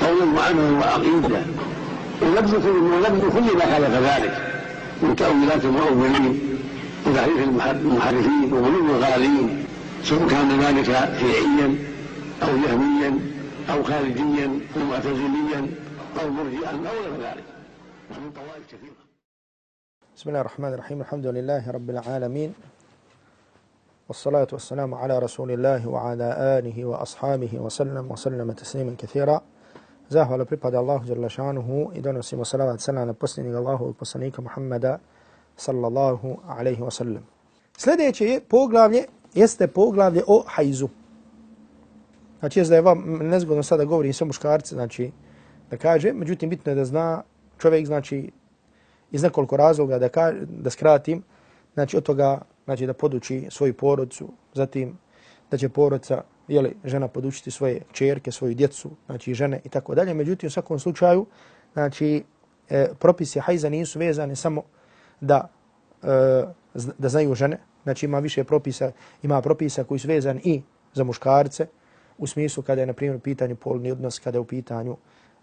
قولا وعملا وعقيدة. ولبس ولبس كل ما خالف ذلك. من تأويلات المؤولين وتحريف المحرفين وغلو الغالين سواء كان ذلك شيعيا أو جهميا أو خارجيا أو معتزليا أو مرجئا أو غير ذلك. ومن طوائف كثيرة. بسم الله الرحمن الرحيم. الحمد لله رب العالمين. والصلاة والسلام على رسول الله وعلى آله وأصحابه وسلم وسلم تسليما كثيرا. Zahvala pripada Allahu dželle i donosimo salavat selam na posljednjeg Allahovog poslanika Muhameda sallallahu alaihi ve sellem. Sljedeće je poglavlje jeste poglavlje o hajzu. Znači da je vam nezgodno sada govorim sve muškarci, znači da kaže, međutim bitno je da zna čovjek znači iz nekoliko razloga da kaže, da skratim, znači od toga znači da poduči svoju porodicu, zatim da će porodca jeli, žena podučiti svoje čerke, svoju djecu, znači žene i tako dalje. Međutim, u svakom slučaju, znači, e, propisi hajza nisu vezane samo da, e, da znaju žene. Znači, ima više propisa, ima propisa koji su vezani i za muškarce, u smislu kada je, na primjer, u pitanju polni odnos, kada je u pitanju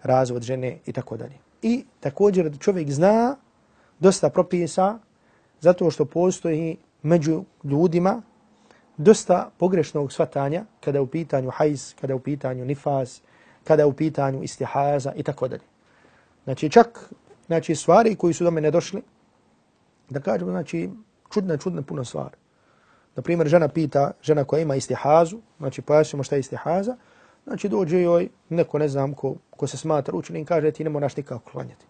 razvod žene i tako dalje. I također da čovjek zna dosta propisa zato što postoji među ljudima dosta pogrešnog svatanja kada je u pitanju hajz, kada je u pitanju nifas, kada je u pitanju istihaza i tako dalje. Znači čak znači, stvari koji su do mene došli, da kažemo, znači, čudne, čudne puno stvari. Na primjer, žena pita, žena koja ima istihazu, znači pojasnimo šta je istihaza, znači dođe joj neko, ne znam, ko, ko se smatra učenim, kaže ti ne moraš nikako klanjati.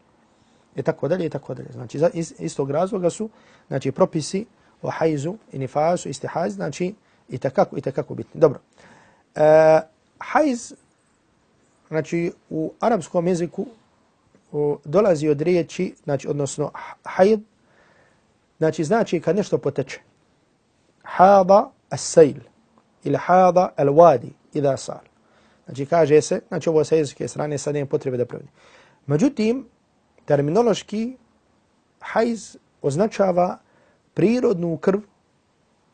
I tako dalje, i tako dalje. Znači, iz, iz tog razloga su, znači, propisi o hajzu i nifasu, istihaz, znači i takako, i takako bitni. Dobro. E, hajz, znači u arapskom jeziku u, dolazi od riječi, znači odnosno hajd, znači znači kad nešto poteče. Hada as-sajl ili hada al-wadi idha sal. Znači kaže se, znači ovo sa jezike strane sad nema potrebe da pravim. Međutim, terminološki hajz označava prirodnu krv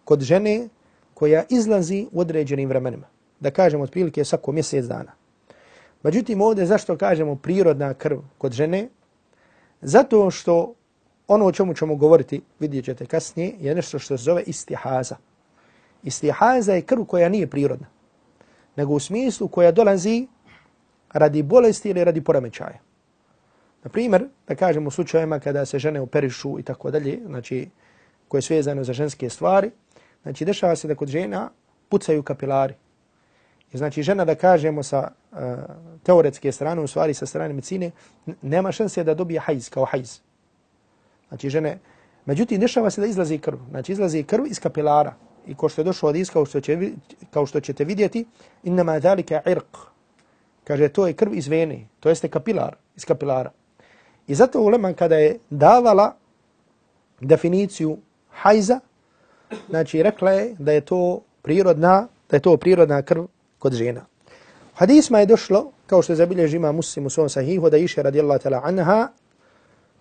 kod žene koja izlazi u određenim vremenima. Da kažemo otprilike svako mjesec dana. Međutim, ovdje zašto kažemo prirodna krv kod žene? Zato što ono o čemu ćemo govoriti, vidjet ćete kasnije, je nešto što se zove istihaza. Istihaza je krv koja nije prirodna, nego u smislu koja dolazi radi bolesti ili radi poremećaja. Na primjer, da kažemo u slučajima kada se žene operišu i tako dalje, znači koje su vezane za ženske stvari, znači dešava se da kod žena pucaju kapilari. I znači žena da kažemo sa uh, teoretske strane, u stvari sa strane medicine, nema šanse da dobije hajz kao hajz. Znači žene, međutim dešava se da izlazi krv. Znači izlazi krv iz kapilara. I ko što je došlo od iz, kao što, će, kao što ćete vidjeti, innama dhalika irq. Kaže, to je krv iz vene, to jeste kapilar, iz kapilara. I zato ulema kada je davala definiciju hajza, znači rekla je da je to prirodna, da je to prirodna krv kod žena. U hadisma je došlo, kao što zabilježi ima muslim u svom sahihu, da iše radijallahu ta'ala anha,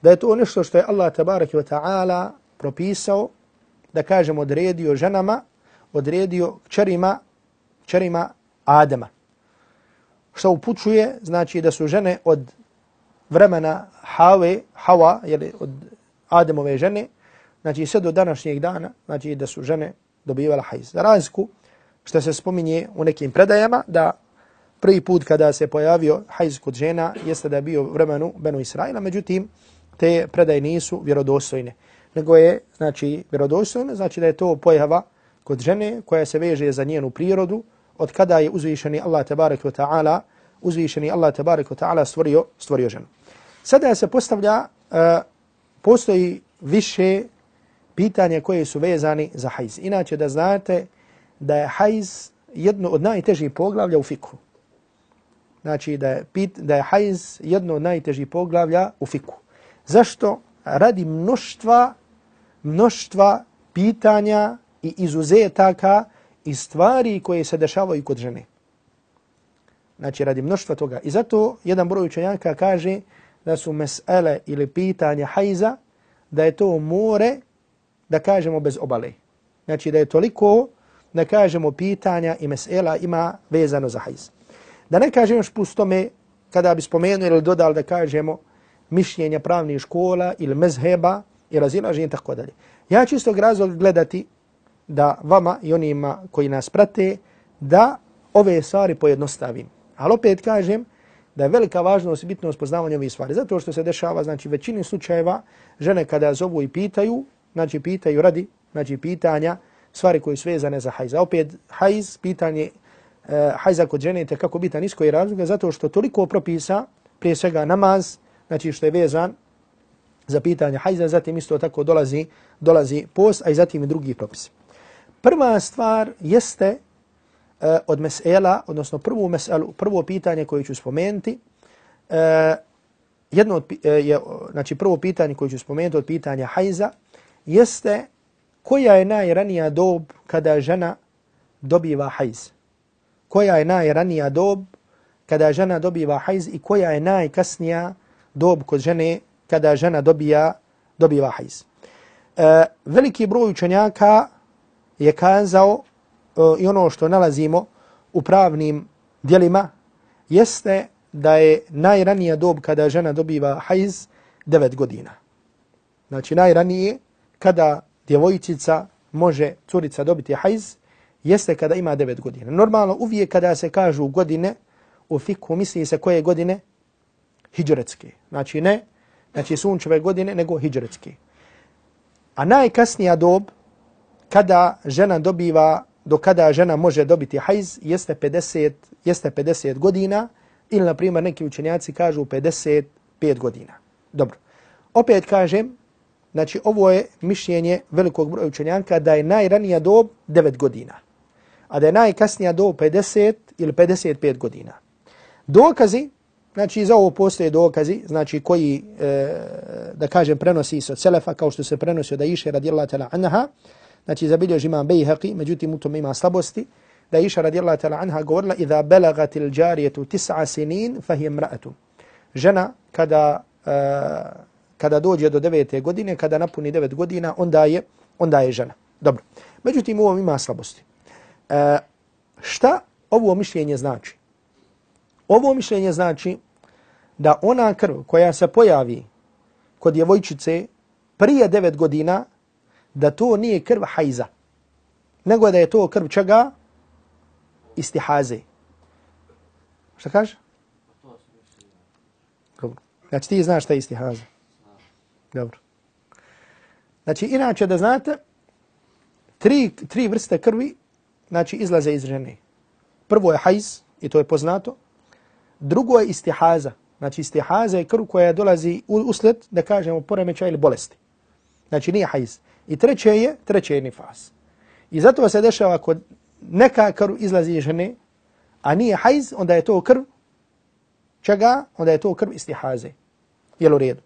da je to nešto što je Allah tabaraki wa ta'ala propisao, da kažem odredio ženama, odredio čerima, čerima Adama. Što upućuje, znači da su žene od vremena Have, Hawa, jeli, od Adamove žene, znači sve do današnjeg dana, znači da su žene dobivala hajz. Za razliku što se spominje u nekim predajama, da prvi put kada se pojavio hajz kod žena jeste da je bio vremenu Benu Israila, međutim te predaje nisu vjerodostojne. Nego je, znači, vjerodostojno, znači da je to pojava kod žene koja se veže za njenu prirodu, od kada je uzvišeni Allah tabarak wa ta'ala, uzvišeni Allah tabarak wa ta'ala stvorio, stvorio ženu. Sada se postavlja, uh, postoji više pitanje koje su vezani za hajz. Inače da znate da je hajz jedno od najtežih poglavlja u fiku. znači da je, pit, da je hajz jedno od najtežih poglavlja u fiku. Zašto? Radi mnoštva, mnoštva pitanja i izuzetaka i stvari koje se dešavaju kod žene. Znači, radi mnoštva toga. I zato jedan broj učenjaka kaže da su mesele ili pitanja hajza, da je to more, da kažemo, bez obale. Znači, da je toliko, da kažemo, pitanja i mesela ima vezano za hajz. Da ne kažem još pustome, kada bi spomenuo ili dodali da kažemo mišljenja pravnih škola ili mezheba i razilaženje tako dalje. Ja ću istog razlog gledati da vama i onima koji nas prate, da ove stvari pojednostavim. Ali opet kažem da je velika važnost i bitnost poznavanja ovih stvari. Zato što se dešava, znači većini slučajeva, žene kada zovu i pitaju, znači pitaju radi, znači pitanja, stvari koje su vezane za hajz. Opet hajz, pitanje e, hajza kod žene te kako bitan iz i razloga, zato što toliko propisa, prije svega namaz, znači što je vezan za pitanje hajza, zatim isto tako dolazi, dolazi post, a i zatim i drugi propisi. Prva stvar jeste e, od mesela, odnosno prvo, meselu, prvo pitanje koje ću spomenuti, e, jedno od, e, je, znači prvo pitanje koje ću spomenuti od pitanja hajza, jeste koja je najranija dob kada žena dobiva hajz. Koja je najranija dob kada žena dobiva hajz i koja je najkasnija dob kod žene kada žena dobija, dobiva hajz. E, veliki broj učenjaka je kazao e, i ono što nalazimo u pravnim dijelima jeste da je najranija dob kada žena dobiva hajz 9 godina. Znači najranije kada djevojčica može curica dobiti hajz jeste kada ima 9 godina. Normalno uvijek kada se kažu godine u fiku misli se koje godine? Hidžretske. Znači ne, znači sunčeve godine nego hidžretske. A najkasnija dob kada žena dobiva, do kada žena može dobiti hajz, jeste 50, jeste 50 godina ili, na primjer, neki učenjaci kažu 55 godina. Dobro. Opet kažem, znači ovo je mišljenje velikog broja učenjaka da je najranija dob 9 godina, a da je najkasnija dob 50 ili 55 godina. Dokazi, znači za ovo postoje dokazi, znači koji, e, da kažem, prenosi se od Selefa, kao što se prenosi od Aisha radijallahu ta'la anha, znači zabilježi imam Bejhaqi, međutim u tome ima slabosti, da je iša radijallahu ta'la anha govorila Iza belagat il džarijetu tis'a sinin fahije ra'atu. Žena kada, e, kada dođe do devete godine, kada napuni devet godina, onda je, onda je žena. Dobro. Međutim, u ovom ima slabosti. E, šta ovo mišljenje znači? Ovo mišljenje znači da ona krv koja se pojavi kod djevojčice prije devet godina, da to nije krv hajza, nego da je to krv čega? Istihaze. Šta kaže? Dobro. Znači ti znaš šta je istihaza. Dobro. Znači inače da znate, tri, tri vrste krvi znači izlaze iz žene. Prvo je hajz, i to je poznato. Drugo je istihaza. Znači istihaza je krv koja dolazi usled, da kažemo, poremeća ili bolesti. Znači nije hajz. I treće je, treće je nifas. I zato se dešava kod neka krv izlazi iz žene, a nije hajz, onda je to krv čega? Onda je to krv istihaze. Jel u redu?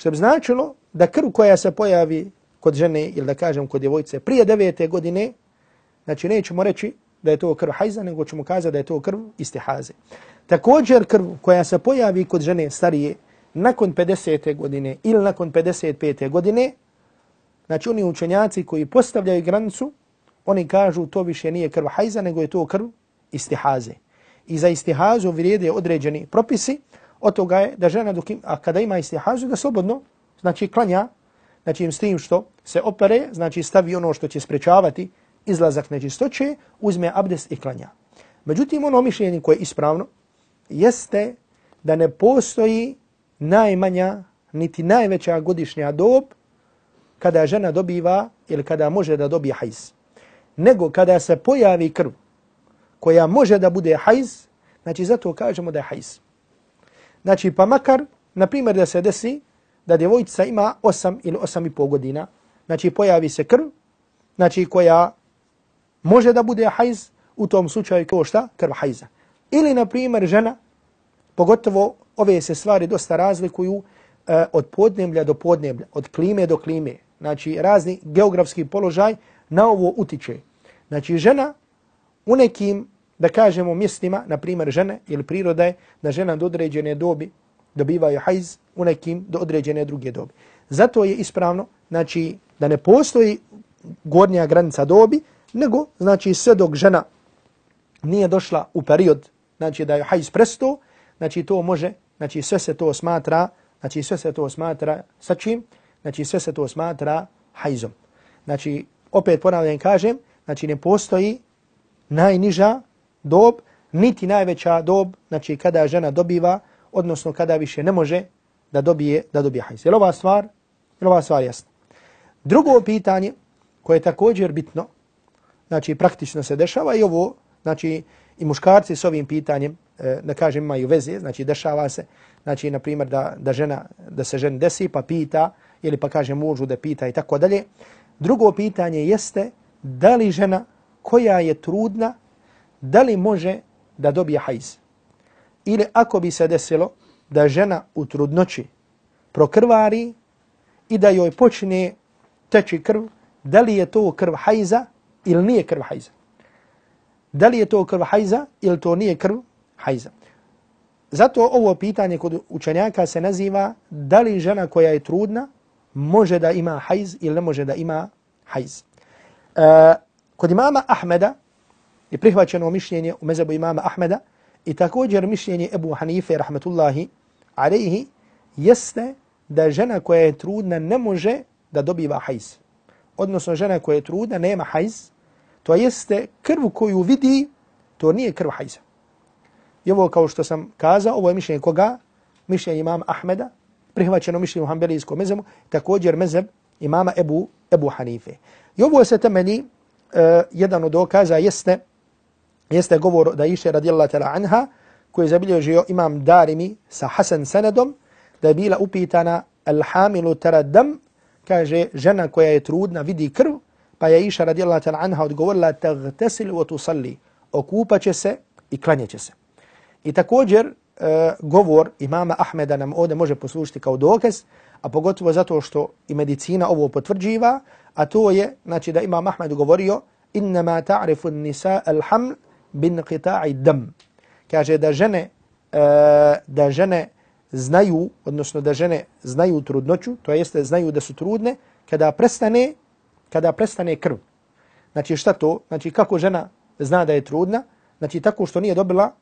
Što bi značilo da krv koja se pojavi kod žene ili da kažem kod djevojce prije devete godine, znači nećemo reći da je to krv hajza, nego ćemo kazati da je to krv istihaze. Također krv koja se pojavi kod žene starije nakon 50. godine ili nakon 55. godine, Znači oni učenjaci koji postavljaju granicu, oni kažu to više nije krv hajza, nego je to krv istihaze. I za istihazu vrijede određeni propisi, od toga je da žena dok im, a kada ima istihazu da slobodno, znači klanja, znači im s tim što se opere, znači stavi ono što će sprečavati izlazak nečistoće, uzme abdest i klanja. Međutim, ono mišljenje koje je ispravno jeste da ne postoji najmanja niti najveća godišnja dob kada žena dobiva ili kada može da dobije hajz. Nego kada se pojavi krv koja može da bude hajz, znači zato kažemo da je hajz. Znači pa makar, na primjer da se desi da djevojčica ima 8 ili 8 i pol godina, znači pojavi se krv, znači koja može da bude hajz, u tom slučaju kao šta? Krv hajza. Ili na primjer žena pogotovo ove se stvari dosta razlikuju e, od podneblja do podneblja, od klime do klime. Znači, razni geografski položaj na ovo utiče. Znači, žena u nekim, da kažemo, mjestima, na primjer žene ili priroda je da žena do određene dobi dobivaju hajz u nekim do određene druge dobi. Zato je ispravno, znači, da ne postoji gornja granica dobi, nego, znači, sve dok žena nije došla u period, znači, da je hajz presto, znači, to može, znači, sve se to smatra, znači, sve se to smatra sa čim? Znači, sve se to smatra hajzom. Znači, opet ponavljam kažem, znači, ne postoji najniža dob, niti najveća dob, znači, kada žena dobiva, odnosno kada više ne može da dobije, da dobije hajz. Je ova stvar? Je ova stvar jasna? Drugo pitanje koje je također bitno, znači praktično se dešava i ovo, znači i muškarci s ovim pitanjem, e, da kažem, imaju veze, znači dešava se, znači na primjer da, da, žena, da se žena desi pa pita, ili pa kaže mužu da pita i tako dalje. Drugo pitanje jeste da li žena koja je trudna, da li može da dobije hajz? Ili ako bi se desilo da žena u trudnoći prokrvari i da joj počne teći krv, da li je to krv hajza ili nije krv hajza. Da li je to krv hajza ili to nije krv hajza. Zato ovo pitanje kod učenjaka se naziva da li žena koja je trudna može da ima hajz ili ne može da ima hajz. E, kod imama Ahmeda je prihvaćeno mišljenje u mezebu imama Ahmeda i također mišljenje Ebu Hanife rahmetullahi alaihi jeste da žena koja je trudna ne može da dobiva hajz. Odnosno žena koja je trudna nema hajz, to jeste krv koju vidi, to nije krv hajza. I ovo kao što sam kazao, ovo je mišljenje koga? Mišljenje imama Ahmeda, prihvaćeno mišljenje u Hanbelijskom mezemu, također mezeb imama Ebu, Ebu Hanife. I ovo se temeli, uh, e, jedan od dokaza jeste, jeste govor da iše radijallahu ta'ala anha, koji je zabilježio imam Darimi sa Hasan Sanadom, da je bila upitana al-hamilu taradam, kaže žena koja je trudna vidi krv, pa je iša radijallahu ta'ala anha odgovorila tagtasil wa tusalli, okupaće se i klanjeće se. I također uh, govor imama Ahmeda nam ovdje može poslušiti kao dokaz, a pogotovo zato što i medicina ovo potvrđiva, a to je znači da imam Ahmed govorio innama ta'rifu nisa al-haml bin qita'i dam. Kaže da žene uh, da žene znaju, odnosno da žene znaju trudnoću, to jeste znaju da su trudne, kada prestane, kada prestane krv. Znači šta to? Znači kako žena zna da je trudna? Znači tako što nije dobila,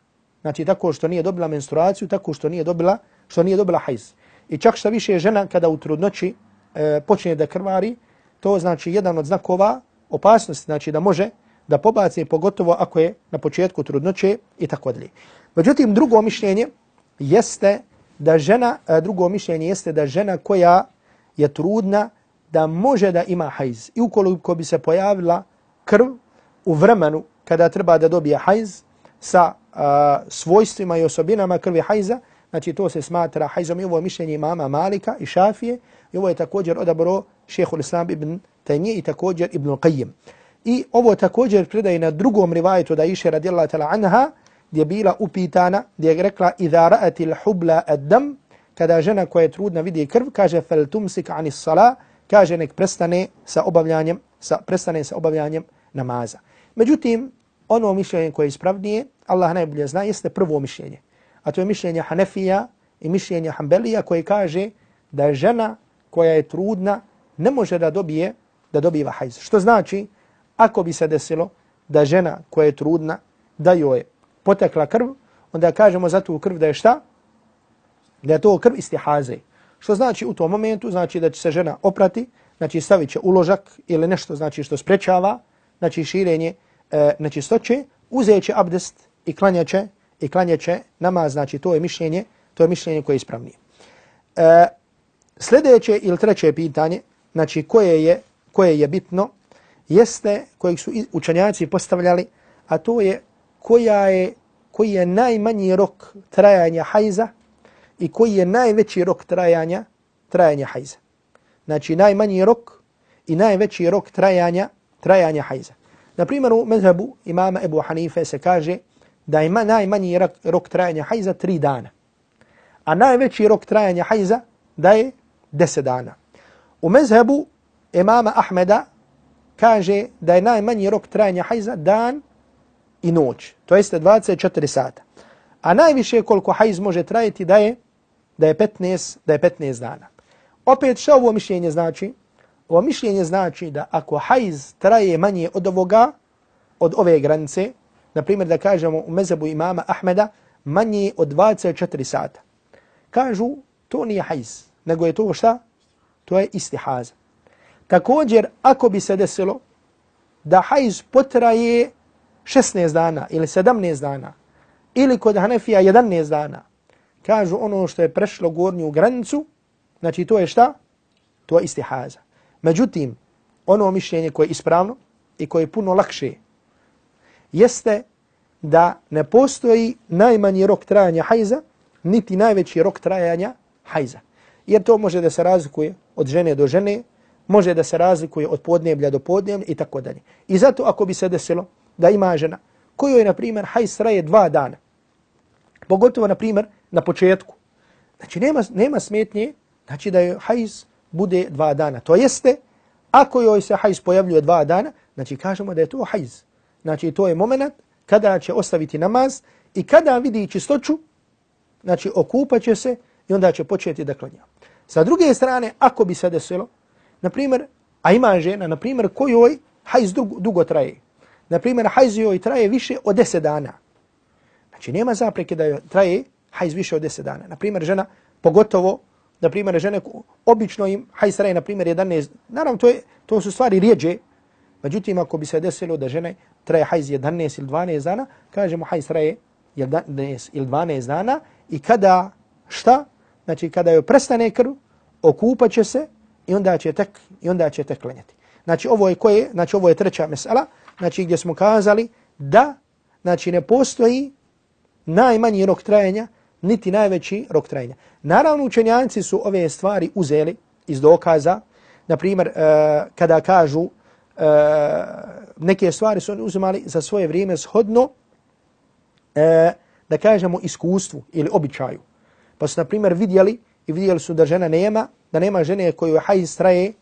znači tako što nije dobila menstruaciju, tako što nije dobila, što nije dobila hajz. I čak šta više žena kada u trudnoći e, počne da krvari, to znači jedan od znakova opasnosti, znači da može da pobace, pogotovo ako je na početku trudnoće i tako dalje. Međutim, drugo mišljenje jeste da žena, e, drugo mišljenje jeste da žena koja je trudna da može da ima hajz. I ukoliko bi se pojavila krv u vremenu kada treba da dobije hajz sa a, svojstvima i osobinama krvi hajza, znači to se smatra hajzom i ovo je mišljenje imama Malika i Šafije i ovo je također odabro šehhul islam ibn Taymiye i također ibn Qayyim. I ovo također predaje na drugom rivajetu da iše radijallahu ta'la anha, gdje je bila upitana, gdje je rekla Iza ra'ati l'hubla ad-dam, kada žena koja je trudna vidi krv, kaže fel tumsik anis sala, kaže nek prestane sa obavljanjem, sa, prestane sa obavljanjem namaza. Međutim, ono mišljenje koje je ispravnije, Allah najbolje zna, jeste prvo mišljenje. A to je mišljenje Hanefija i mišljenje Hanbelija koje kaže da žena koja je trudna ne može da dobije da dobiva hajz. Što znači, ako bi se desilo da žena koja je trudna, da joj potekla krv, onda kažemo za tu krv da je šta? Da je to krv istihaze. Što znači u tom momentu, znači da će se žena oprati, znači stavit će uložak ili nešto znači što sprečava, znači širenje e, nečistoće, uzet će abdest i klanjaće, i klanjaće namaz, znači to je mišljenje, to je mišljenje koje je ispravnije. E, sljedeće ili treće pitanje, znači koje je, koje je bitno, jeste kojeg su učenjaci postavljali, a to je koja je, koji je najmanji rok trajanja hajza i koji je najveći rok trajanja trajanja hajza. Znači najmanji rok i najveći rok trajanja trajanja hajza. Na primjer u mezhebu imama Ebu Hanife se kaže da ima najmanji rok, rok trajanja hajza tri dana. a najveći rok trajanja hajza da je 10 dana. U mezhebu imama Ahmeda kaže da je najmanji rok trajanja hajza dan i noć, to jeste 24 sata. A najviše koliko hajz može trajiti da je da je 15, da je 15 dana. Opet što ovo mišljenje znači? Ovo mišljenje znači da ako hajz traje manje od ovoga, od ove granice, na primjer da kažemo u mezebu imama Ahmeda, manje od 24 sata. Kažu, to nije hajz, nego je to šta? To je istihaza. Također, ako bi se desilo da hajz potraje 16 dana ili 17 dana, ili kod Hanefija 11 dana, kažu ono što je prešlo gornju granicu, znači to je šta? To je istihaza. Međutim, ono mišljenje koje je ispravno i koje je puno lakše, jeste da ne postoji najmanji rok trajanja hajza, niti najveći rok trajanja hajza. Jer to može da se razlikuje od žene do žene, može da se razlikuje od podneblja do podneblja i tako dalje. I zato ako bi se desilo da ima žena koju je, na primjer, hajs traje dva dana, pogotovo, na primjer, na početku, znači nema, nema smetnje, znači da joj hajs bude dva dana. To jeste, ako joj se hajs pojavljuje dva dana, znači kažemo da je to hajz. Znači to je moment kada će ostaviti namaz i kada vidi čistoću, znači okupaće se i onda će početi da klanja. Sa druge strane, ako bi se desilo, na primjer, a ima žena, na primjer, kojoj hajz dugo, dugo traje. Na primjer, hajz joj traje više od 10 dana. Znači, nema zapreke da joj traje hajz više od 10 dana. Na primjer, žena, pogotovo, na primjer, žene, obično im hajz traje, na primjer, 11, naravno, to, je, to su stvari rijeđe, međutim, ako bi se desilo da žene traje hajz 11 ili 12 dana, kažemo hajz traje 11 ili 12 dana i kada, šta? Znači, kada joj prestane krv, okupat će se i onda će tek, i onda će tek klanjati. Znači, ovo je koje? Znači, ovo je treća mesela, znači, gdje smo kazali da, znači, ne postoji najmanji rok trajanja, niti najveći rok trajanja. Naravno, učenjanci su ove stvari uzeli iz dokaza, na primjer, e, kada kažu uh, neke stvari su oni uzimali za svoje vrijeme shodno, uh, da kažemo, iskustvu ili običaju. Pa su, na primjer, vidjeli i vidjeli su da žena nema, da nema žene koju hajz traje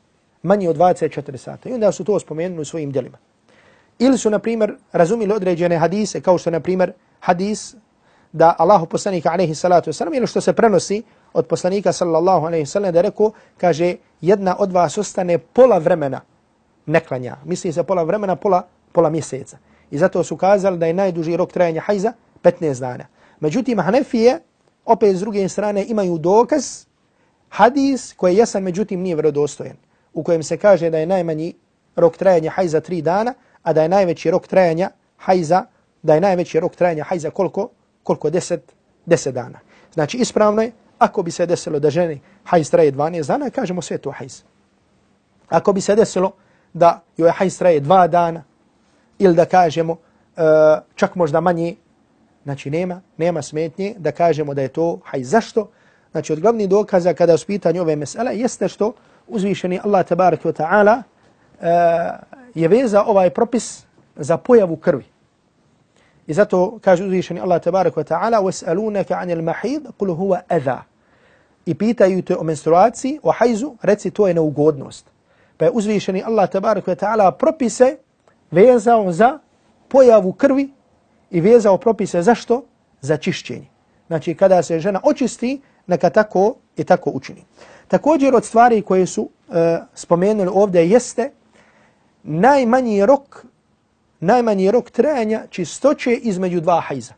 manje od 24 sata. I onda su to spomenuli u svojim djelima. Ili su, na primjer, razumili određene hadise, kao što, na primjer, hadis da Allahu poslanika alaihi salatu wasalam, ili što se prenosi od poslanika sallallahu alaihi sallam, da rekao, kaže, jedna od vas ostane pola vremena neklanja. Misli se pola vremena, pola, pola mjeseca. I zato su kazali da je najduži rok trajanja hajza 15 dana. Međutim, Hanefije, opet s druge strane, imaju dokaz, hadis koji je jasan, međutim nije vjerodostojan u kojem se kaže da je najmanji rok trajanja hajza 3 dana, a da je najveći rok trajanja hajza, da je najveći rok trajanja hajza koliko? Koliko? 10, 10 dana. Znači, ispravno je, ako bi se desilo da ženi hajz traje 12 dana, kažemo sve to hajz. Ako bi se desilo da joj hajz traje 2 dana, ili da kažemo uh, čak možda manje, znači nema, nema smetnje da kažemo da je to hajz. Zašto? Znači od glavnih dokaza kada je pitanje ove mesele jeste što uzvišeni Allah tabarak wa ta'ala uh, je veza ovaj propis za pojavu krvi. I zato kaže uzvišeni Allah tabarak wa ta'ala وَسْأَلُونَكَ عَنِ الْمَحِيدِ قُلُ هُوَ أَذَا I pitaju te o menstruaciji, o hajzu, reci to je neugodnost. Pa je uzvišeni Allah tabarak wa ta'ala propise vezao za pojavu krvi i vezao propise zašto? Za čišćenje. Znači kada se žena očisti, neka tako i tako učini. Također od stvari koje su e, spomenuli ovdje jeste najmanji rok najmanji rok trajanja čistoće između dva hajza.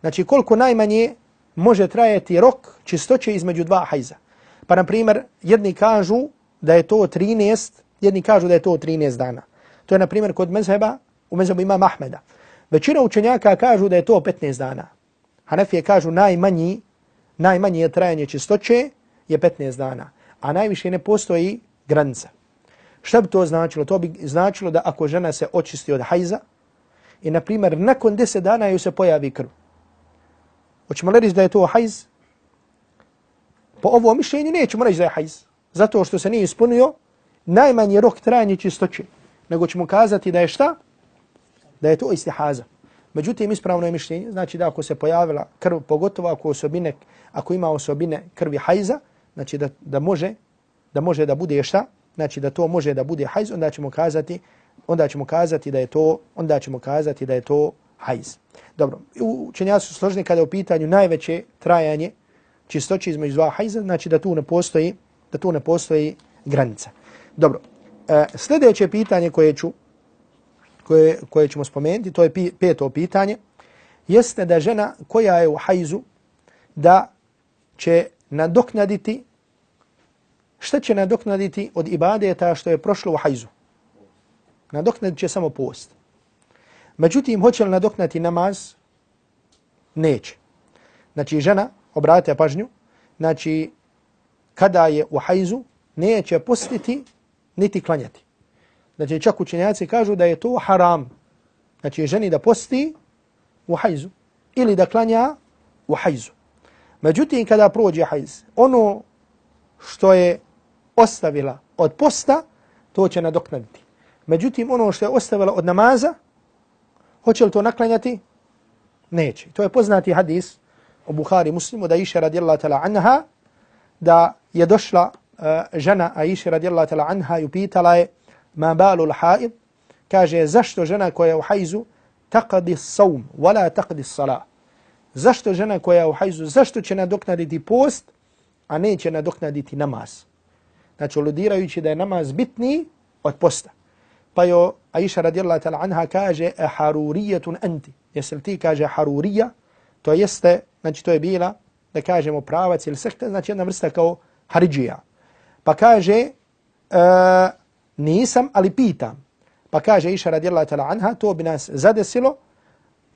Znači koliko najmanje može trajati rok čistoće između dva hajza. Pa na primjer jedni kažu da je to 13, jedni kažu da je to 13 dana. To je na primjer kod mezheba, u mezhebu ima Mahmeda. Većina učenjaka kažu da je to 15 dana. Hanefije kažu najmanji najmanje trajanje čistoće je 15 dana, a najviše ne postoji granica. Šta bi to značilo? To bi značilo da ako žena se očisti od hajza i, na primjer, nakon 10 dana ju se pojavi krv. Hoćemo li reći da je to hajz? Po ovo mišljenju nećemo reći da je hajz. Zato što se nije ispunio najmanji rok trajanje čistoće. Nego ćemo kazati da je šta? Da je to istihaza. Međutim, ispravno je mišljenje, znači da ako se pojavila krv, pogotovo ako, osobine, ako ima osobine krvi hajza, znači da, da može da može da bude šta? Znači da to može da bude hajz, onda ćemo kazati onda ćemo kazati da je to onda ćemo kazati da je to hajz. Dobro, učenjaci su složni kada je u pitanju najveće trajanje čistoće između dva hajza, znači da tu ne postoji da tu ne postoji granica. Dobro. E, sljedeće pitanje koje ću koje, koje ćemo spomenuti, to je pi, peto pitanje, jeste da žena koja je u hajzu da će nadoknaditi šta će nadoknaditi od ibadeta što je prošlo u hajzu? Nadoknadit će samo post. Međutim, hoće li nadoknati namaz? Neće. Znači, žena, obratite pažnju, znači, kada je u hajzu, neće postiti niti klanjati. Znači, čak učenjaci kažu da je to haram. Znači, ženi da posti u hajzu ili da klanja u hajzu. Međutim, kada prođe hajz, ono što je ostavila od posta, to će nadoknaditi. Međutim, ono što je ostavila od namaza, hoće li to naklanjati? Neće. To je poznati hadis o Buhari muslimu da iše radijallahu tala anha, da je došla uh, žena Aisha radijallahu tala anha i upitala je ma balu l'haid, kaže zašto žena koja je u hajzu taqdi saum, wala taqdi salah. Zašto žena koja je u hajzu, zašto će nadoknaditi post, a neće nadoknaditi namaz? Znači, oludirajući da je namaz bitniji od posta. Pa jo Aisha radijallahu ta'la anha kaže e harurijetun anti. Jesi ti kaže harurija? To jeste, znači to je bila, da kažemo pravac ili sekta, znači jedna vrsta kao haridžija. Pa kaže, uh, nisam, ali pitam. Pa kaže Aisha radijallahu ta'la anha, to bi nas zadesilo,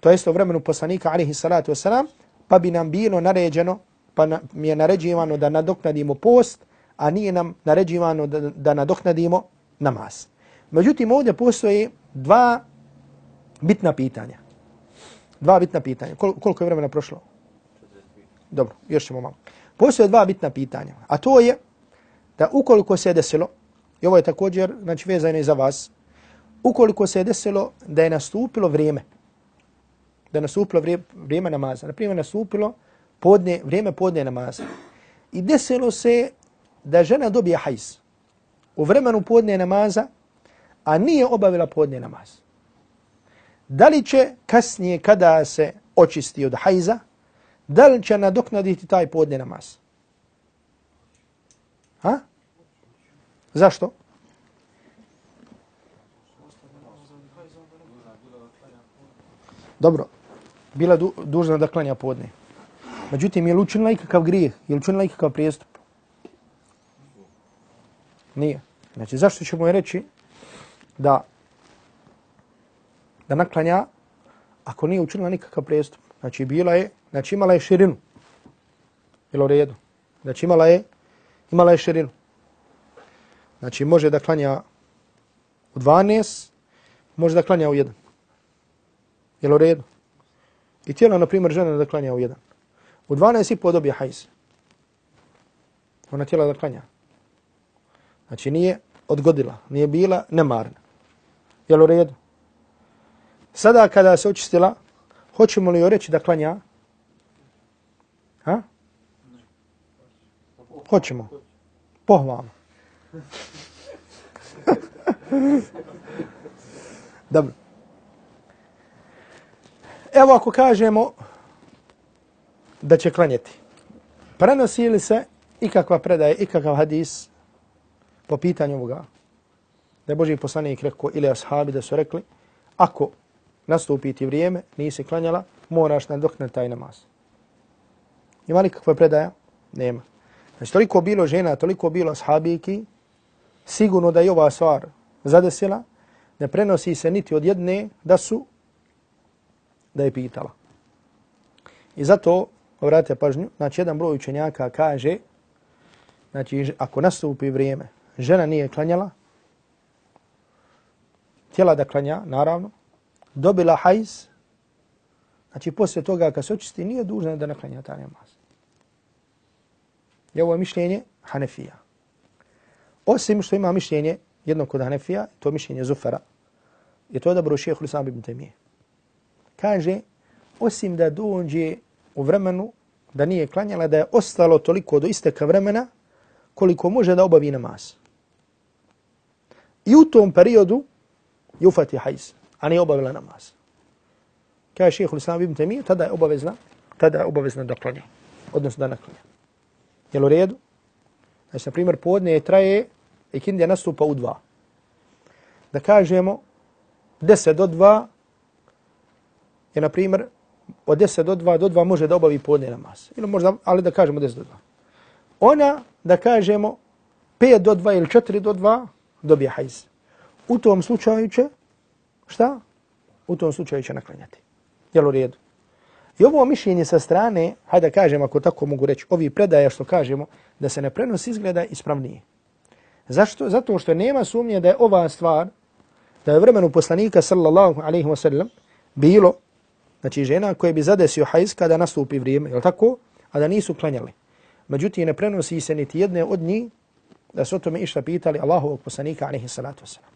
to jest u vremenu poslanika, alihi salatu wasalam, pa bi nam bilo naređeno, pa na, mi je naređivano da nadoknadimo post, a nije nam naređivano da, da nadoknadimo namaz. Međutim, ovdje postoje dva bitna pitanja. Dva bitna pitanja. Kol, koliko je vremena prošlo? Dobro, još ćemo malo. Postoje dva bitna pitanja. A to je da ukoliko se je desilo, i ovo je također znači, vezano za vas, ukoliko se je desilo da je nastupilo vrijeme, da je nastupilo vrijeme, vrijeme namaza, na primjer nastupilo podne, vrijeme podne namaza, i desilo se da žena dobije hajz u vremenu podne namaza, a nije obavila podne namaz. Da li će kasnije kada se očisti od hajza, da li će nadoknaditi taj podne namaz? Ha? Zašto? Dobro, bila du, dužna da klanja podne. Međutim, je li učinila ikakav grijeh? Je li učinila ikakav prijestup? Nije. Znači, zašto ćemo je reći da da naklanja ako nije učinila nikakav prijestup? Znači, bila je, znači imala je širinu. Bilo redu. Znači, imala je, imala je širinu. Znači, može da klanja u 12, može da klanja u 1. Jel u redu? I tijelo, na primjer, žena da klanja u 1. U 12 i po dobije hajz. Ona tijela da klanja. Znači nije odgodila, nije bila nemarna. Jel u redu? Sada kada se očistila, hoćemo li joj reći da klanja? Ha? Hoćemo. Pohvalno. Dobro. Evo ako kažemo da će klanjati. Prenosi li se ikakva predaje, ikakav hadis po pitanju ovoga, da je Boži poslanik rekao ili ashabi da su rekli, ako nastupi ti vrijeme, nisi klanjala, moraš nadoknati taj namaz. Ima li kakva predaja? Nema. Znači, toliko bilo žena, toliko bilo ashabiki, sigurno da je ova stvar zadesila, ne prenosi se niti od jedne da su, da je pitala. I zato, vratite pažnju, znači jedan broj učenjaka kaže, znači ako nastupi vrijeme, žena nije klanjala, tijela da klanja, naravno, dobila hajz, znači poslije toga kad se očisti, nije dužna da naklanja ta namaz. I ovo je mišljenje Hanefija. Osim što ima mišljenje jednog kod Hanefija, to je mišljenje Zufara, je to da bro šehehu Lisam ibn Temije. kaže, osim da dođe u vremenu da nije klanjala, da je ostalo toliko do isteka vremena koliko može da obavi namaz. I u tom periodu je ufati hajz, a nije obavila namaz. Kaže šehehu l-Islam ibn Temije, tada je obavezna, tada je obavezna da klanja, odnosno da naklanja. Jel u redu? Znači, na primjer, podne je traje, ikindija nastupa u dva. Da kažemo, 10 do 2 je, na primjer, od 10 do 2 do 2 može da obavi podne namaz. Ili možda, ali da kažemo 10 do 2. Ona, da kažemo, 5 do 2 ili 4 do 2, dobije hajz. U tom slučaju će, šta? U tom slučaju će naklanjati. Jel u redu? I ovo mišljenje sa strane, hajde da kažem ako tako mogu reći, ovi predaja što kažemo, da se ne prenosi izgleda ispravnije. Zašto? Zato što nema sumnje da je ova stvar, da je vremenu poslanika sallallahu alaihi wa sallam bilo, znači žena koja bi zadesio hajz kada nastupi vrijeme, je tako? A da nisu klanjali. Međutim, ne prenosi se niti jedne od njih da su o tome išta pitali Allahovog poslanika alaihi salatu wasalam.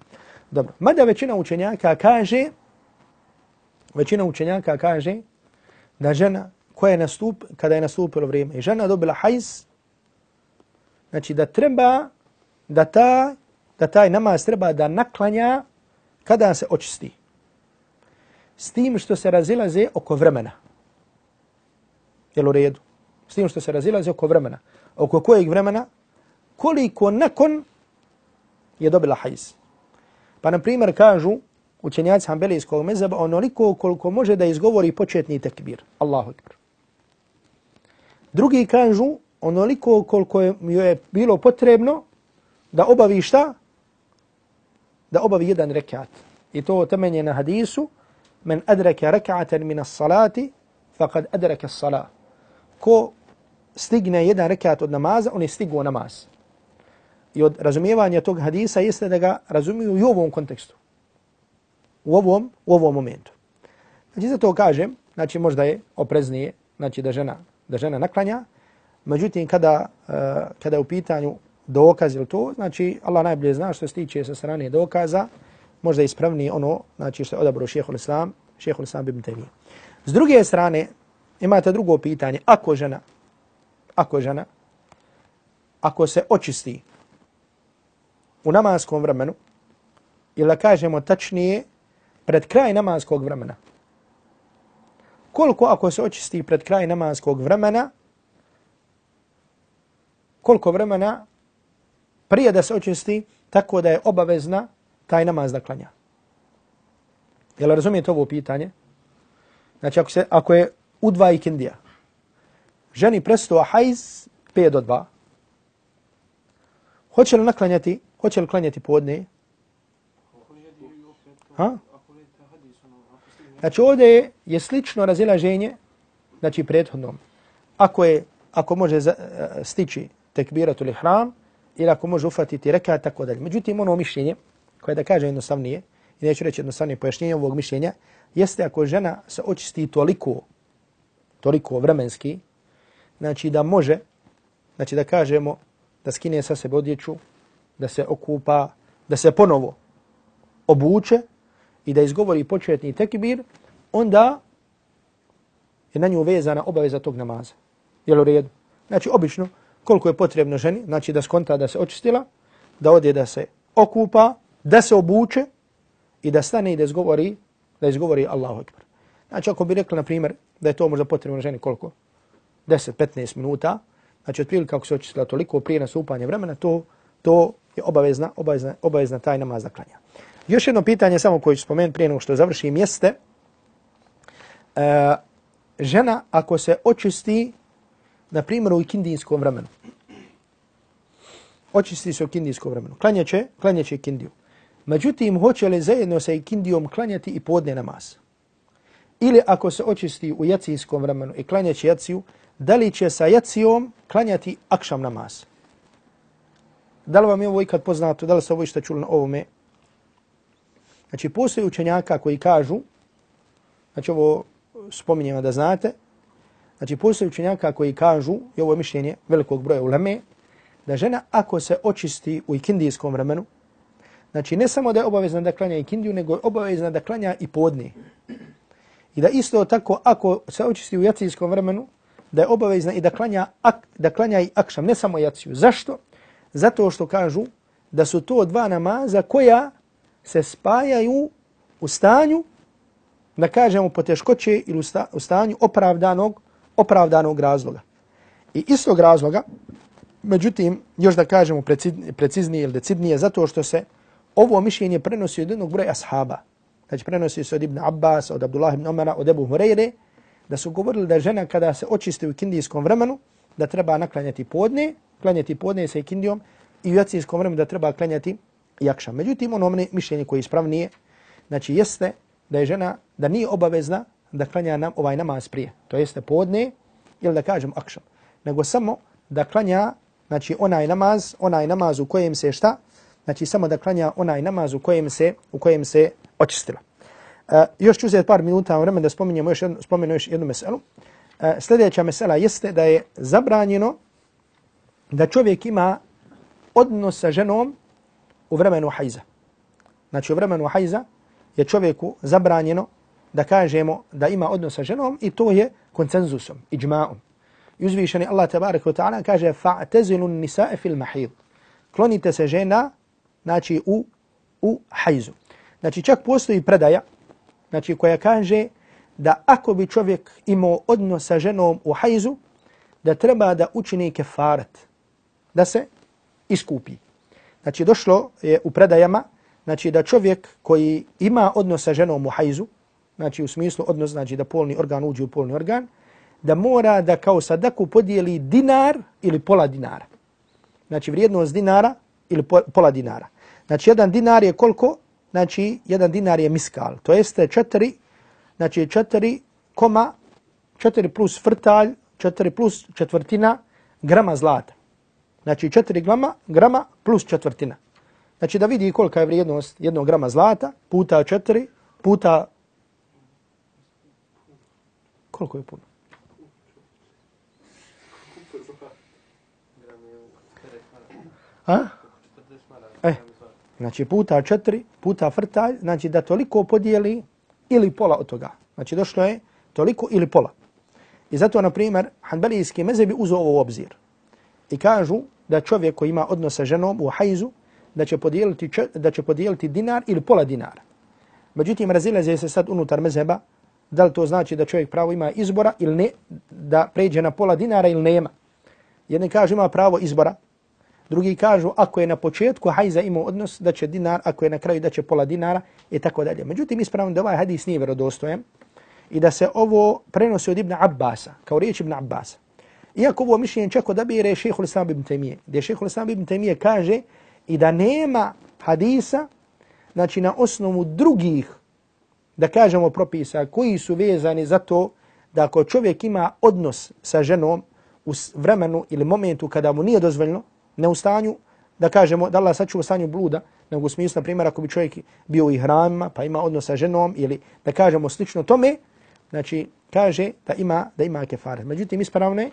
Dobro, mada većina učenjaka kaže, većina učenjaka kaže da žena koja je nastup, kada je nastupilo vrijeme i žena dobila hajz, znači da treba, da, ta, da taj namaz treba da naklanja kada se očisti. S tim što se razilaze oko vremena. Jel u redu? S tim što se razilaze oko vremena. Oko kojeg vremena? Koliko nakon je dobila hajz. Pa na primjer kažu učenjaci Hanbelijskog mezaba onoliko koliko može da izgovori početni tekbir. Allahu ekber. Drugi kažu onoliko koliko je, je bilo potrebno da obavi šta? Da obavi jedan rekat. I to temenje na hadisu men adraka rak'atan min as-salati faqad adraka as-salah. Ko stigne jedan rekat od namaza, on je stigao namaz. I od razumijevanja tog hadisa jeste da ga razumiju i u ovom kontekstu. U ovom, u ovom momentu. Znači, za to kažem, znači možda je opreznije, znači da žena, da žena naklanja, međutim, kada, uh, kada je u pitanju dokaz ili to, znači Allah najbolje zna što se tiče sa strane dokaza, možda ispravni ono, znači što je odabro šehol islam, šehol islam ibn Taymiyyah. S druge strane, imate drugo pitanje, ako žena, ako žena, ako se očisti u namaskom vremenu, ili da kažemo tačnije, pred kraj namaskog vremena, koliko ako se očisti pred kraj namaskog vremena, koliko vremena prije da se očisti, tako da je obavezna taj namaz da klanja. Jel razumijete ovo pitanje? Znači, ako, se, ako je u dva ikindija, ženi presto hajz 5 do 2, hoće li naklanjati, hoće li klanjati podne? Ha? Znači, ovdje je slično razilaženje, znači prethodnom. Ako je, ako može eh, stići tekbiratul ihram, ili ako može ufatiti rekat, tako dalje. Međutim, ono mišljenje, koje da kaže jednostavnije, i neću reći jednostavnije pojašnjenje ovog mišljenja, jeste ako žena se očisti toliko, toliko vremenski, znači da može, znači da kažemo, da skine sa sebe odjeću, da se okupa, da se ponovo obuče i da izgovori početni tekbir, onda je na nju vezana obaveza tog namaza. Jel u redu? Znači, obično, koliko je potrebno ženi, znači da skonta da se očistila, da ode da se okupa, da se obuče i da stane i da izgovori, da izgovori Allahu Akbar. Znači ako bi rekli, na primjer, da je to možda potrebno ženi koliko? 10-15 minuta, znači otprilike kako se očistila toliko prije nastupanja vremena, to, to je obavezna, obavezna, obavezna taj namaz da klanja. Još jedno pitanje samo koje ću spomenuti prije nego što završim jeste, e, žena ako se očisti na primjer u ikindijskom vremenu. Očisti se u kindijskom vremenu. Klanjaće, klanjaće ikindiju. Međutim, hoće li zajedno sa ikindijom klanjati i podne namaz? Ili ako se očisti u jacijskom vremenu i klanjaće jaciju, da li će sa jacijom klanjati akšam namaz? Da li vam je ovo ikad poznato, da li ste ovo išta čuli na ovome? Znači, postoji učenjaka koji kažu, znači ovo spominjamo da znate, Znači, postoji učenjaka koji kažu, i ovo je mišljenje velikog broja uleme, da žena ako se očisti u ikindijskom vremenu, znači ne samo da je obavezna da klanja ikindiju, nego je obavezna da klanja i podni. I da isto tako, ako se očisti u jacijskom vremenu, da je obavezna i da klanja, ak, da klanja i akšam, ne samo jaciju. Zašto? Zato što kažu da su to dva namaza koja se spajaju u stanju, da kažemo poteškoće ili u stanju opravdanog, opravdanog razloga. I istog razloga, međutim, još da kažemo preciznije ili decidnije, zato što se ovo mišljenje prenosi od jednog broja ashaba. Znači prenosi se od Ibn Abbas, od Abdullah ibn Omara, od Ebu Hureyre, da su govorili da žena kada se očiste u kindijskom vremenu, da treba naklanjati podne, klanjati podne sa ikindijom, i u jacijskom vremenu da treba klanjati jakša. Međutim, ono mišljenje koje je ispravnije, znači jeste da je žena, da nije obavezna da klanja nam ovaj namaz prije. To jeste podne ili da kažem akšam. Nego samo da klanja, znači onaj namaz, onaj namaz u kojem se šta, znači samo da klanja onaj namaz u kojem se, u kojem se očistila. Uh, još ću uzeti par minuta vremena da spominjemo još jednu, spomenu još jednu meselu. Uh, sljedeća mesela jeste da je zabranjeno da čovjek ima odnos sa ženom u vremenu hajza. Znači u vremenu hajza je čovjeku zabranjeno da kažemo da ima odnos sa ženom i to je konsenzusom, iđma'om. I uzvišeni Allah tabarak wa ta'ala kaže fa'tezilu nisae fil mahid. Klonite se žena znači u, u hajzu. Znači čak postoji predaja znači koja kaže da ako bi čovjek imao odnos sa ženom u hajzu, da treba da učini kefaret, da se iskupi. Znači došlo je u predajama znači da čovjek koji ima odnos sa ženom u hajzu, znači u smislu odnos znači da polni organ uđe u polni organ, da mora da kao sadaku podijeli dinar ili pola dinara. Znači vrijednost dinara ili pola dinara. Znači jedan dinar je koliko? Znači jedan dinar je miskal. To jeste četiri, znači četiri koma, četiri plus frtalj, četiri plus četvrtina grama zlata. Znači 4 grama, grama plus četvrtina. Znači da vidi kolika je vrijednost jednog grama zlata puta 4 puta... Koliko je puno? A? E, znači puta 4 puta frtalj, znači da toliko podijeli ili pola od toga. Znači došlo je toliko ili pola. I zato, na primjer, hanbelijski mezebi uzao ovo u obzir. I kažu da čovjek koji ima odnos sa ženom u hajzu, da će podijeliti, da će podijeliti dinar ili pola dinara. Međutim, razilaze se sad unutar mezeba, da li to znači da čovjek pravo ima izbora ili ne, da pređe na pola dinara ili nema. Jedni kažu ima pravo izbora, drugi kažu ako je na početku hajza imao odnos da će dinar, ako je na kraju da će pola dinara i tako dalje. Međutim, ispravno da ovaj hadis nije verodostojen i da se ovo prenosi od Ibn Abbasa, kao riječ Ibn Abbasa. Iako ovo mišljenje čak odabire šehhul Islam ibn Temije, gdje šehhul Islam ibn Temije kaže i da nema hadisa, znači na osnovu drugih, da kažemo propisa, koji su vezani za to da ako čovjek ima odnos sa ženom u vremenu ili momentu kada mu nije dozvoljno, ne u stanju, da kažemo da Allah sačuva stanju bluda, nego u smislu, na primjer, ako bi čovjek bio i hramima, pa ima odnos sa ženom ili da kažemo slično tome, znači kaže da ima da ima kefare. Međutim, ispravno je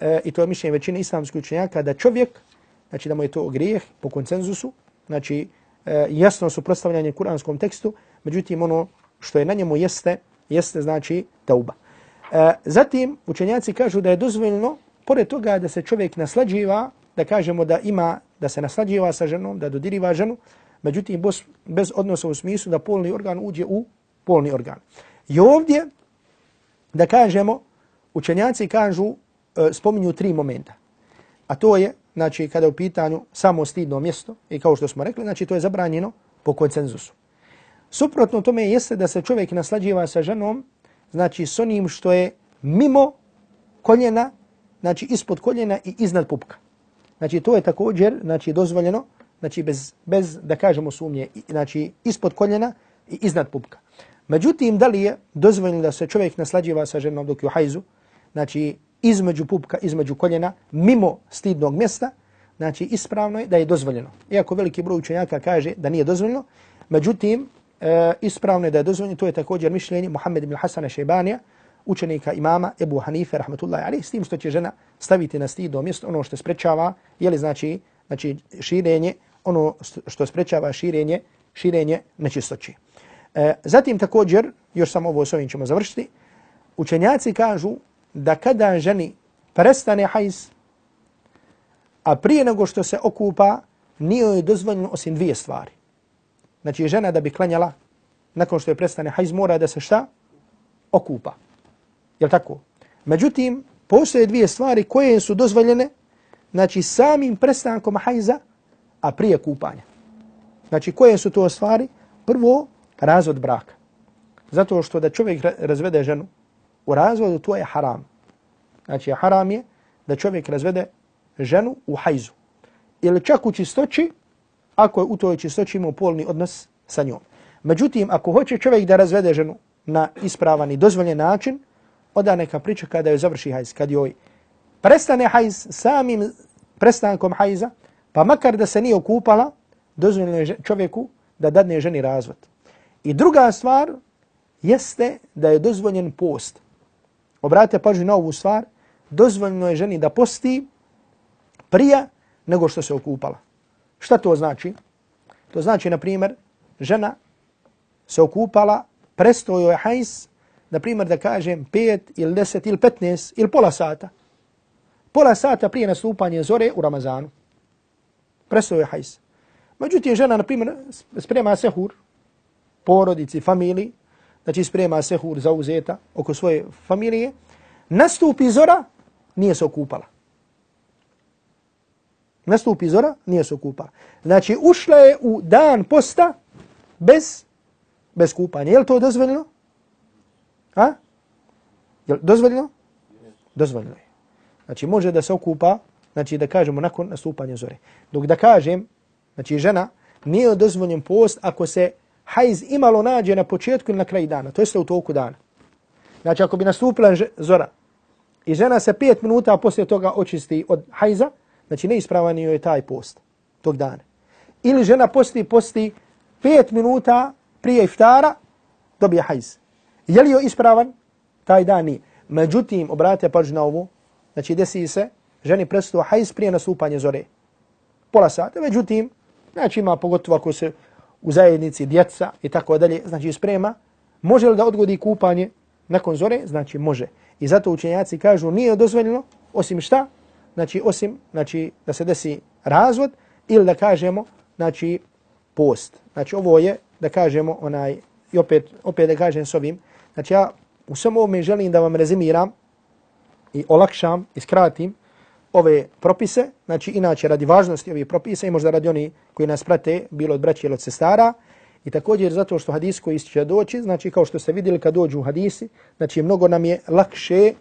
e, i to je mišljenje većine islamskih učenjaka, da čovjek, znači da mu je to grijeh po koncenzusu, znači e, jasno suprostavljanje kuranskom tekstu, međutim ono što je na njemu jeste, jeste znači tauba. E, zatim učenjaci kažu da je dozvoljno, pored toga da se čovjek naslađiva, da kažemo da ima, da se naslađiva sa ženom, da dodiriva ženu, međutim bez, bez odnosa u smislu da polni organ uđe u polni organ. I ovdje, da kažemo, učenjaci kažu E, spominju tri momenta. A to je, znači, kada je u pitanju samo stidno mjesto, i kao što smo rekli, znači, to je zabranjeno po koncenzusu. Suprotno tome jeste da se čovjek naslađiva sa ženom, znači, s onim što je mimo koljena, znači, ispod koljena i iznad pupka. Znači, to je također, znači, dozvoljeno, znači, bez, bez da kažemo sumnje, znači, ispod koljena i iznad pupka. Međutim, da li je dozvoljeno da se čovjek naslađiva sa ženom dok je u hajzu, znači, između pupka, između koljena, mimo stidnog mjesta, znači ispravno je da je dozvoljeno. Iako veliki broj učenjaka kaže da nije dozvoljeno, međutim, e, ispravno je da je dozvoljeno, to je također mišljenje Muhammed ibn Hasana Šejbanija, učenika imama Ebu Hanife, rahmetullahi alejhi, s tim što će žena staviti na stidno mjesto ono što sprečava, je li znači, znači širenje, ono što sprečava širenje, širenje nečistoći. E, zatim također, još samo ovo s ovim ćemo završiti, učenjaci kažu da kada ženi prestane hajz, a prije nego što se okupa, nije joj dozvoljeno osim dvije stvari. Znači, žena da bi klanjala, nakon što je prestane hajz, mora da se šta? Okupa. Jel tako? Međutim, postoje dvije stvari koje su dozvoljene, znači samim prestankom hajza, a prije kupanja. Znači, koje su to stvari? Prvo, razvod braka. Zato što da čovjek razvede ženu u razvodu, to je haram. Znači, haram je da čovjek razvede ženu u hajzu. Ili čak u čistoći, ako je u toj čistoći imao polni odnos sa njom. Međutim, ako hoće čovjek da razvede ženu na ispravan i dozvoljen način, onda neka priča kada joj završi hajz, kad joj prestane hajz samim prestankom hajza, pa makar da se nije okupala, dozvoljeno je čovjeku da dadne ženi razvod. I druga stvar jeste da je dozvoljen post. Obratite pažnju na ovu stvar, dozvoljeno je ženi da posti prije nego što se okupala. Šta to znači? To znači, na primjer, žena se okupala, prestojo je hajs, na primjer da kažem 5 ili 10 ili 15 ili pola sata. Pola sata prije nastupanja zore u Ramazanu. Prestojo je hajs. Međutim, žena, na primjer, sprema sehur, porodici, familiji, znači sprema sehur za uzeta oko svoje familije, nastupi zora, nije se okupala. Nastupi zora, nije se okupa. Znači, ušla je u dan posta bez, bez kupanja. Je li to dozvoljeno? A? Je li dozvoljeno? Dozvoljeno je. Znači, može da se okupa, znači da kažemo nakon nastupanja zore. Dok da kažem, znači žena, nije dozvoljen post ako se hajz imalo nađe na početku ili na kraju dana, to jeste u toku dana. Znači, ako bi nastupila zora i žena se pet minuta poslije toga očisti od hajza, znači neispravan je taj post tog dana. Ili žena posti, posti 5 minuta prije iftara, dobije hajz. Je li joj ispravan? Taj dan nije. Međutim, obratite pažnju na ovo, znači desi se, ženi presto hajz prije nastupanja zore. Pola sata, međutim, znači ima pogotovo ako se u zajednici djeca i tako dalje, znači sprema, može li da odgodi kupanje nakon zore? Znači može. I zato učenjaci kažu nije dozvoljeno, osim šta? Znači osim znači, da se desi razvod ili da kažemo znači post. Znači ovo je da kažemo onaj, i opet, opet da kažem s ovim, znači ja u svemu ovome želim da vam rezimiram i olakšam i skratim ove propise, znači inače radi važnosti ovih propisa i možda radi oni koji nas prate, bilo od braća ili od sestara, i također zato što hadis koji će doći, znači kao što ste vidjeli kad dođu hadisi, znači mnogo nam je lakše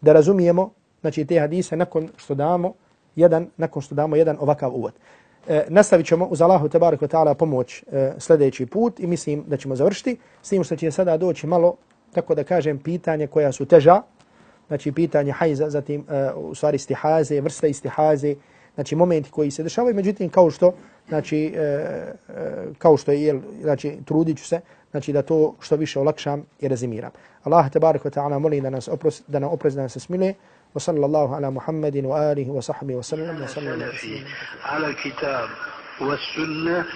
da razumijemo znači te hadise nakon što damo jedan, nakon što damo jedan ovakav uvod. E, nastavit ćemo uz Allahu tebareku ta'ala pomoć e, sljedeći put i mislim da ćemo završiti s tim što će sada doći malo, tako da kažem, pitanje koja su teža, znači pitanje hajza, zatim e, u stvari istihaze, vrste istihaze, znači momenti koji se dešavaju, međutim kao što, znači, e, e, kao što je, znači, trudit ću se, znači da to što više olakšam i rezimiram. Allah te barik ta'ala molim da nas oprosti da nam oprosti da nas smile, wa sallallahu ala Muhammedin wa alihi wa sahbihi wa sallam, wa sallallahu ala kitab wa sunna